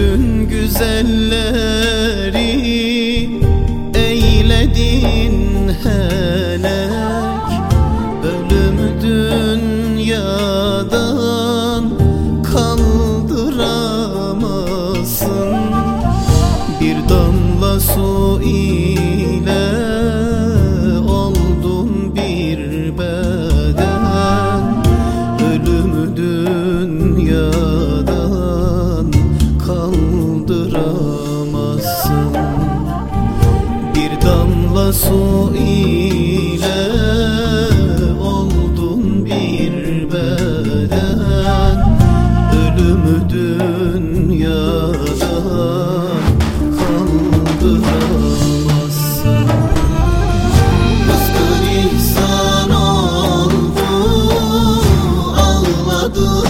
Gördün güzelleri damla su ile oldun bir beden. Ölümü dünyadan kaldıramazsın. Kızgın insan oldu Ağladın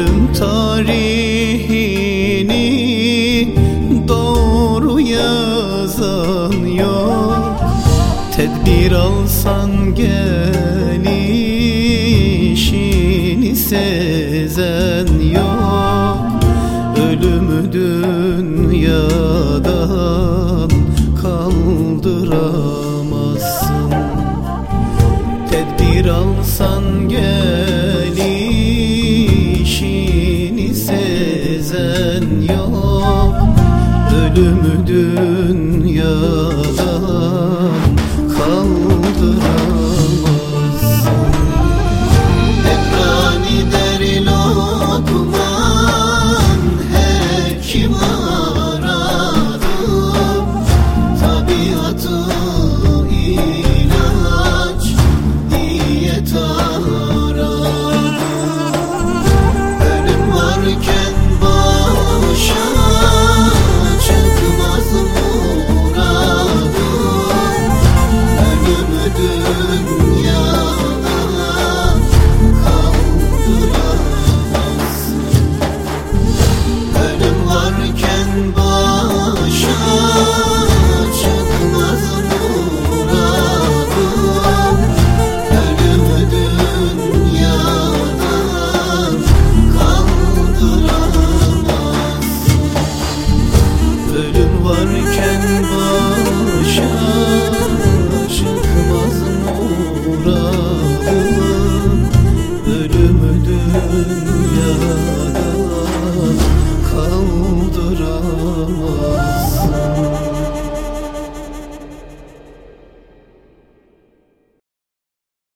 Ölüm tarihini doğru yazan yok. Tedbir alsan gelişini sezen yok. Ölümü dünyadan kaldıramazsın. Tedbir alsan gelişini sezen yok Ölümü dünyadan